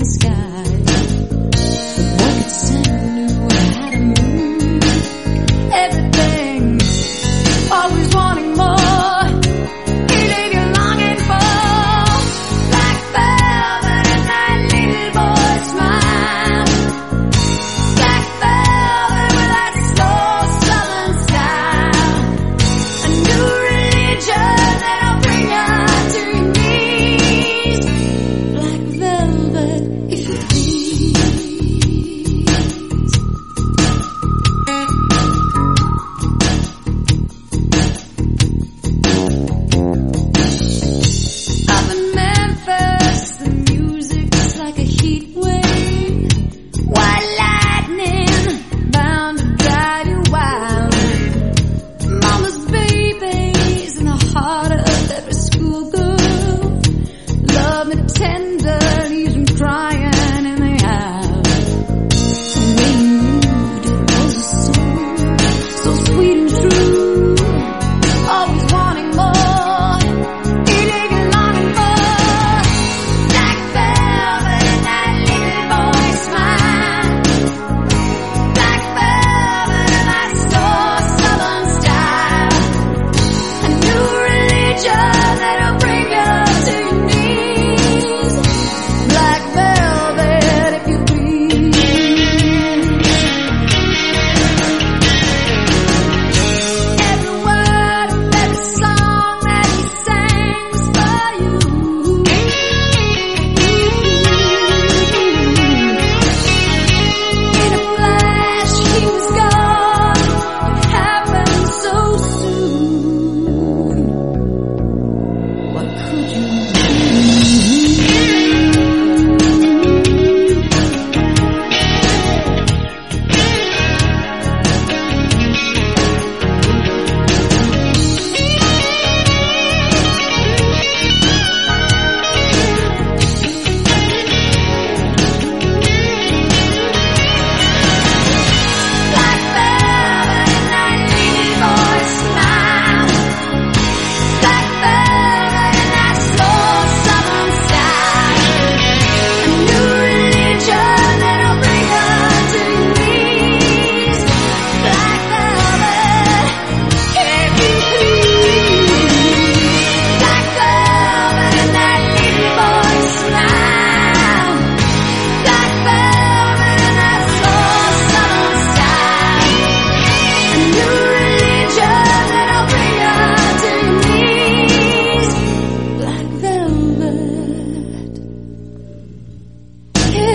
the sky.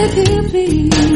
with you, please.